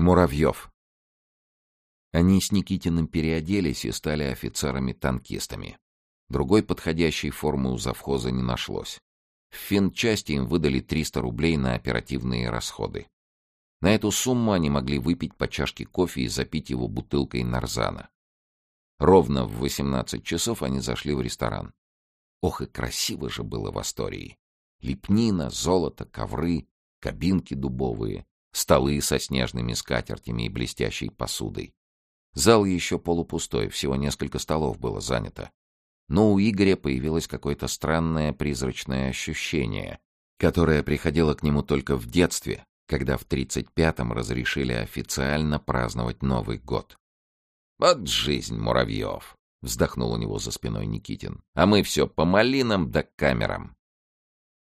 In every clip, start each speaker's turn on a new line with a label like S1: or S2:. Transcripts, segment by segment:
S1: Муравьев. Они с Никитиным переоделись и стали офицерами-танкистами. Другой подходящей формы у завхоза не нашлось. В финчасти им выдали 300 рублей на оперативные расходы. На эту сумму они могли выпить по чашке кофе и запить его бутылкой нарзана. Ровно в 18 часов они зашли в ресторан. Ох и красиво же было в Астории. Лепнина, золото, ковры, кабинки дубовые, столы со снежными скатертями и блестящей посудой. Зал еще полупустой, всего несколько столов было занято. Но у Игоря появилось какое-то странное призрачное ощущение, которое приходило к нему только в детстве, когда в 35-м разрешили официально праздновать Новый год. «Вот жизнь, Муравьев!» — вздохнул у него за спиной Никитин. «А мы все по малинам да камерам.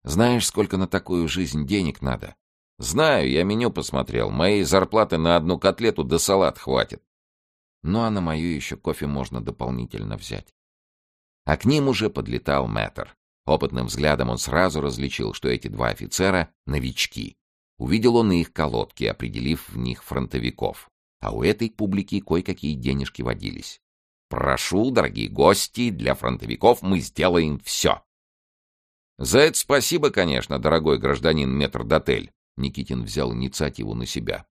S1: Знаешь, сколько на такую жизнь денег надо? Знаю, я меню посмотрел. Моей зарплаты на одну котлету да салат хватит. Ну а на мою еще кофе можно дополнительно взять. А к ним уже подлетал мэтр. Опытным взглядом он сразу различил, что эти два офицера — новички. Увидел он их колодки, определив в них фронтовиков. А у этой публики кое-какие денежки водились. «Прошу, дорогие гости, для фронтовиков мы сделаем все. За это спасибо, конечно, дорогой гражданин метрдотель. Никитин взял инициативу на себя.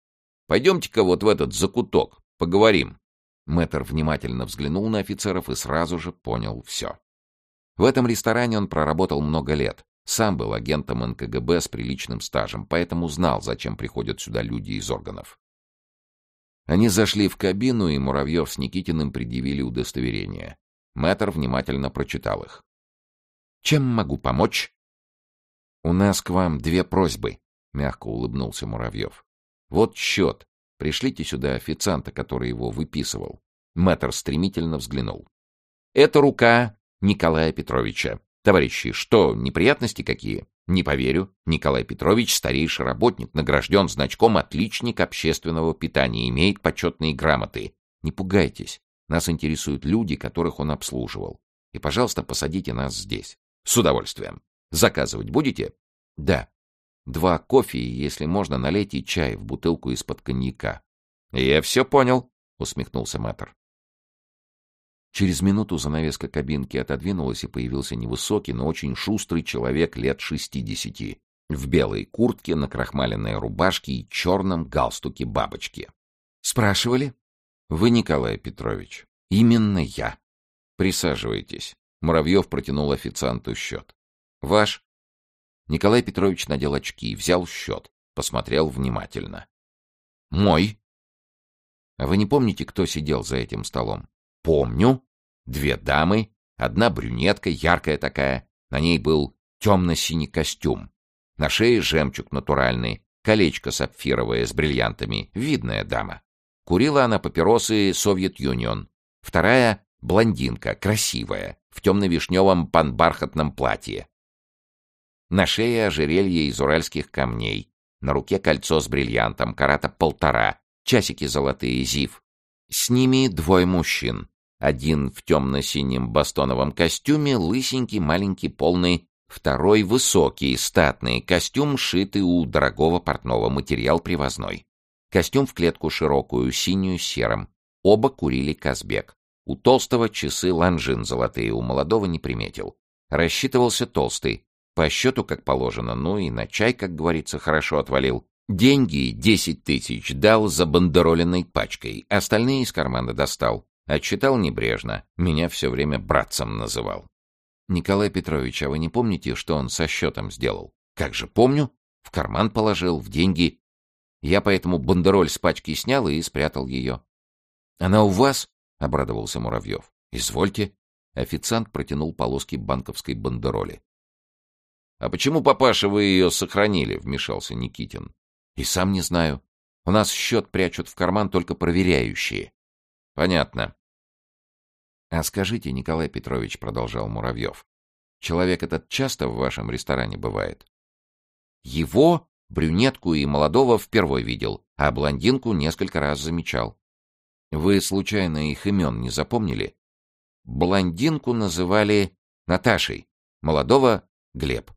S1: Пойдемте-ка вот в этот закуток, поговорим. Мэтр внимательно взглянул на офицеров и сразу же понял все. В этом ресторане он проработал много лет. Сам был агентом НКГБ с приличным стажем, поэтому знал, зачем приходят сюда люди из органов. Они зашли в кабину, и Муравьев с Никитиным предъявили удостоверение. Мэтр внимательно прочитал их. Чем могу помочь? У нас к вам две просьбы, мягко улыбнулся Муравьев. Вот счет. Пришлите сюда официанта, который его выписывал. Мэтр стремительно взглянул. Это рука Николая Петровича. Товарищи, что, неприятности какие? Не поверю. Николай Петрович, старейший работник, награжден значком «Отличник общественного питания», имеет почетные грамоты. Не пугайтесь. Нас интересуют люди, которых он обслуживал. И, пожалуйста, посадите нас здесь. С удовольствием. Заказывать будете? Да. Два кофе и, если можно, налейте чай в бутылку из-под коньяка. Я все понял, усмехнулся мэтр. Через минуту занавеска кабинки отодвинулась, и появился невысокий, но очень шустрый человек лет шестидесяти, в белой куртке, на крахмаленной рубашке и черном галстуке бабочки. «Спрашивали?» «Вы, Николай Петрович?» «Именно я». «Присаживайтесь». Муравьев протянул официанту счет. «Ваш?» Николай Петрович надел очки, взял счет, посмотрел внимательно. «Мой?» «А вы не помните, кто сидел за этим столом?» «Помню. Две дамы, одна брюнетка, яркая такая. На ней был темно-синий костюм. На шее жемчуг натуральный, колечко сапфировое с бриллиантами. Видная дама. Курила она папиросы «Совет Юнион». Вторая — блондинка, красивая, в темно-вишневом панбархатном платье. На шее ожерелье из уральских камней, на руке кольцо с бриллиантом, карата полтора, часики золотые, зив. С ними двое мужчин. Один в темно-синем бастоновом костюме, лысенький, маленький, полный, второй высокий, статный, костюм, шитый у дорогого портного, материал привозной. Костюм в клетку широкую, синюю с серым. Оба курили Казбек. У толстого часы Лонжин золотые, у молодого не приметил. Рассчитывался толстый. По счету, как положено, ну и на чай, как говорится, хорошо отвалил. Деньги, десять тысяч, дал забандероленной пачкой, остальные из кармана достал. Отсчитал небрежно, меня все время братцем называл. Николай Петрович, а вы не помните, что он со счетом сделал? Как же помню. В карман положил, в деньги. Я поэтому бандероль с пачки снял и спрятал ее. Она у вас? — обрадовался Муравьев. — Извольте. Официант протянул полоски банковской бандероли. — А почему, папаша, вы ее сохранили? — вмешался Никитин. — И сам не знаю. У нас счет прячут в карман только проверяющие. — Понятно. — А скажите, Николай Петрович, — продолжал Муравьев, — человек этот часто в вашем ресторане бывает? — Его, брюнетку и молодого впервой видел, а блондинку несколько раз замечал. Вы, случайно, их имен не запомнили? Блондинку называли Наташей, молодого — Глеб.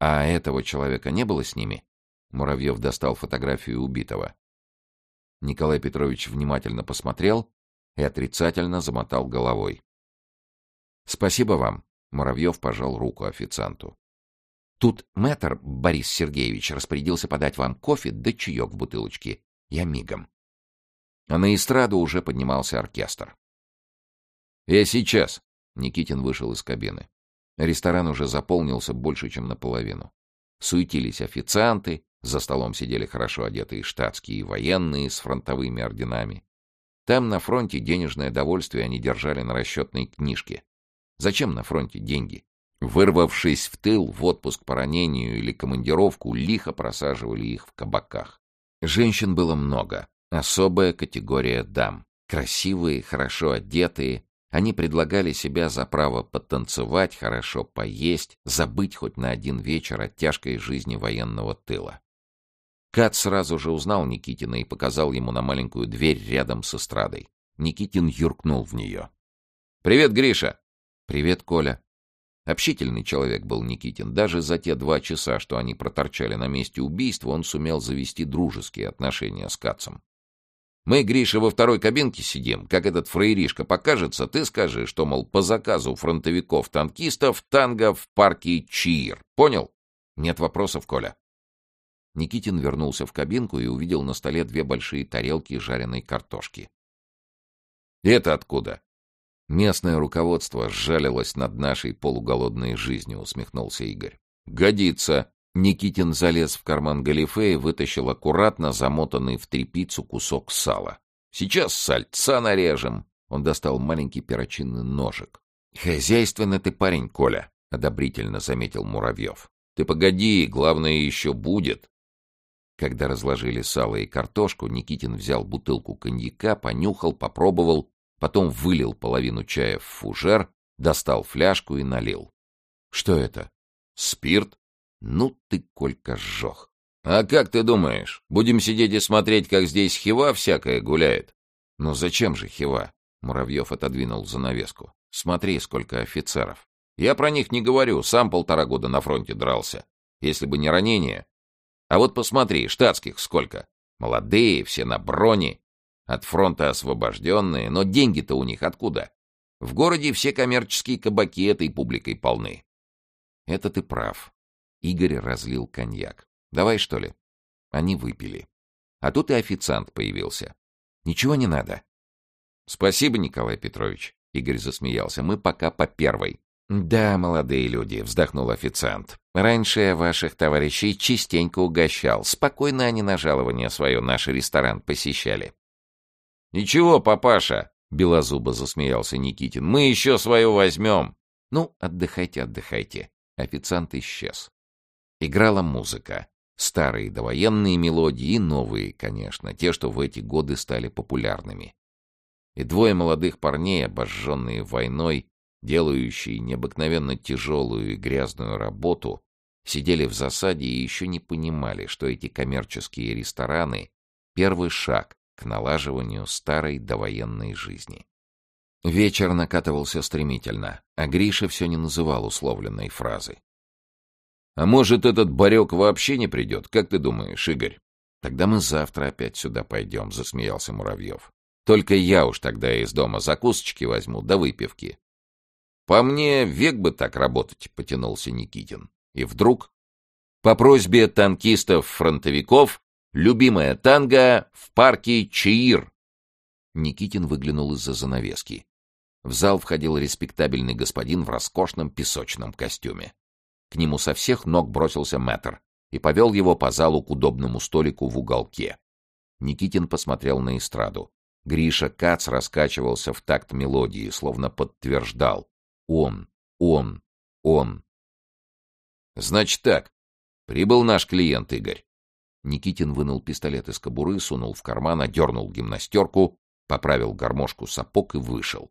S1: А этого человека не было с ними? Муравьев достал фотографию убитого. Николай Петрович внимательно посмотрел и отрицательно замотал головой. «Спасибо вам», — Муравьев пожал руку официанту. «Тут мэтр Борис Сергеевич распорядился подать вам кофе да чаек в бутылочке. Я мигом». А на эстраду уже поднимался оркестр. «Я сейчас», — Никитин вышел из кабины. Ресторан уже заполнился больше, чем наполовину. Суетились официанты, за столом сидели хорошо одетые штатские и военные с фронтовыми орденами. Там на фронте денежное довольствие они держали на расчетной книжке. Зачем на фронте деньги? Вырвавшись в тыл, в отпуск по ранению или командировку, лихо просаживали их в кабаках. Женщин было много. Особая категория дам. Красивые, хорошо одетые, они предлагали себя за право потанцевать, хорошо поесть, забыть хоть на один вечер от тяжкой жизни военного тыла. Кат сразу же узнал Никитина и показал ему на маленькую дверь рядом с эстрадой. Никитин юркнул в нее. «Привет, Гриша!» «Привет, Коля!» Общительный человек был Никитин. Даже за те два часа, что они проторчали на месте убийства, он сумел завести дружеские отношения с Кацем. «Мы, Гриша, во второй кабинке сидим. Как этот фраеришка покажется, ты скажи, что, мол, по заказу фронтовиков-танкистов танго в парке Чиир. Понял? Нет вопросов, Коля?» Никитин вернулся в кабинку и увидел на столе две большие тарелки жареной картошки. «Это откуда?» «Местное руководство сжалилось над нашей полуголодной жизнью», — усмехнулся Игорь. «Годится!» Никитин залез в карман галифе и вытащил аккуратно замотанный в тряпицу кусок сала. «Сейчас сальца нарежем!» Он достал маленький перочинный ножик. «Хозяйственный ты парень, Коля», — одобрительно заметил Муравьев. «Ты погоди, главное еще будет. Когда разложили сало и картошку, Никитин взял бутылку коньяка, понюхал, попробовал, потом вылил половину чая в фужер, достал фляжку и налил. Что это? Спирт? Ну ты, Колька, сжег. А как ты думаешь, будем сидеть и смотреть, как здесь хива всякая гуляет? Ну зачем же хива? Муравьев отодвинул занавеску. Смотри, сколько офицеров. Я про них не говорю, сам полтора года на фронте дрался. Если бы не ранение, а вот посмотри, штатских сколько. Молодые, все на броне. От фронта освобожденные, но деньги-то у них откуда? В городе все коммерческие кабаки этой публикой полны. Это ты прав. Игорь разлил коньяк. Давай, что ли? Они выпили. А тут и официант появился. Ничего не надо. Спасибо, Николай Петрович. Игорь засмеялся. Мы пока по первой. «Да, молодые люди», — вздохнул официант. «Раньше я ваших товарищей частенько угощал. Спокойно они на жалование свое наш ресторан посещали». «Ничего, папаша», — белозубо засмеялся Никитин, — «мы еще свое возьмем». «Ну, отдыхайте, отдыхайте». Официант исчез. Играла музыка. Старые довоенные мелодии и новые, конечно, те, что в эти годы стали популярными. И двое молодых парней, обожженные войной, делающие необыкновенно тяжелую и грязную работу, сидели в засаде и еще не понимали, что эти коммерческие рестораны — первый шаг к налаживанию старой довоенной жизни. Вечер накатывался стремительно, а Гриша все не называл условленной фразы. «А может, этот барек вообще не придет? Как ты думаешь, Игорь?» «Тогда мы завтра опять сюда пойдем», — засмеялся Муравьев. «Только я уж тогда из дома закусочки возьму, да выпивки. По мне, век бы так работать, потянулся Никитин. И вдруг, по просьбе танкистов-фронтовиков, любимая танго в парке Чаир. Никитин выглянул из-за занавески. В зал входил респектабельный господин в роскошном песочном костюме. К нему со всех ног бросился мэтр и повел его по залу к удобному столику в уголке. Никитин посмотрел на эстраду. Гриша Кац раскачивался в такт мелодии, словно подтверждал. Он, он, он. Значит так. Прибыл наш клиент, Игорь. Никитин вынул пистолет из кобуры, сунул в карман, одернул гимнастерку, поправил гармошку сапог и вышел.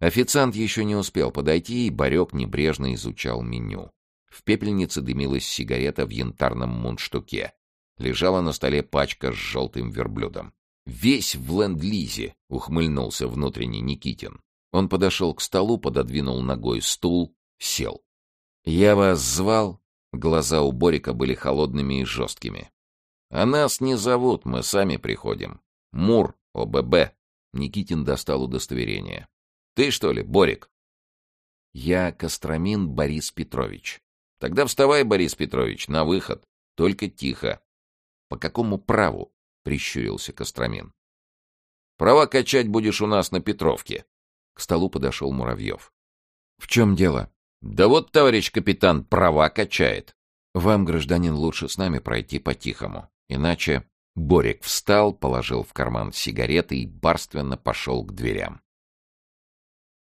S1: Официант еще не успел подойти, и Барек небрежно изучал меню. В пепельнице дымилась сигарета в янтарном мундштуке. Лежала на столе пачка с желтым верблюдом. «Весь в ленд-лизе», — ухмыльнулся внутренний Никитин. Он подошел к столу, пододвинул ногой стул, сел. «Я вас звал?» Глаза у Борика были холодными и жесткими. «А нас не зовут, мы сами приходим. Мур, ОББ». Никитин достал удостоверение. «Ты что ли, Борик?» «Я Костромин Борис Петрович». «Тогда вставай, Борис Петрович, на выход. Только тихо». «По какому праву?» — прищурился Костромин. «Права качать будешь у нас на Петровке». К столу подошел Муравьев. «В чем дело?» «Да вот, товарищ капитан, права качает». «Вам, гражданин, лучше с нами пройти по-тихому. Иначе...» Борик встал, положил в карман сигареты и барственно пошел к дверям.